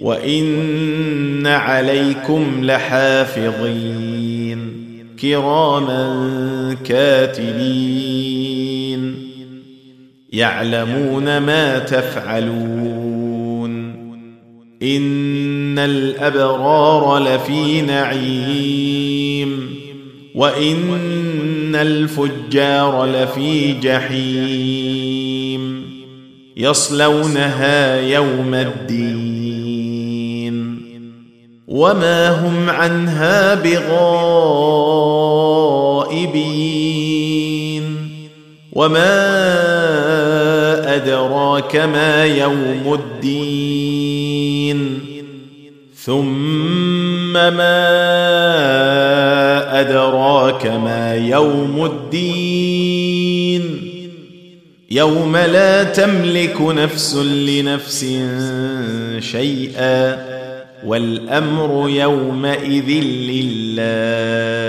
وان عليكم لحافظين كراما كاتبين يعلمون ما تفعلون ان الابرار لفي نعيم وان الفجار لفي جحيم يصلونها يوم الدين وما هم عنها بغائبين وما ادراك ما يوم الدين ثم ما ادراك ما يوم الدين يوم لا تملك نفس لنفس شيئا والأمر يومئذ لله.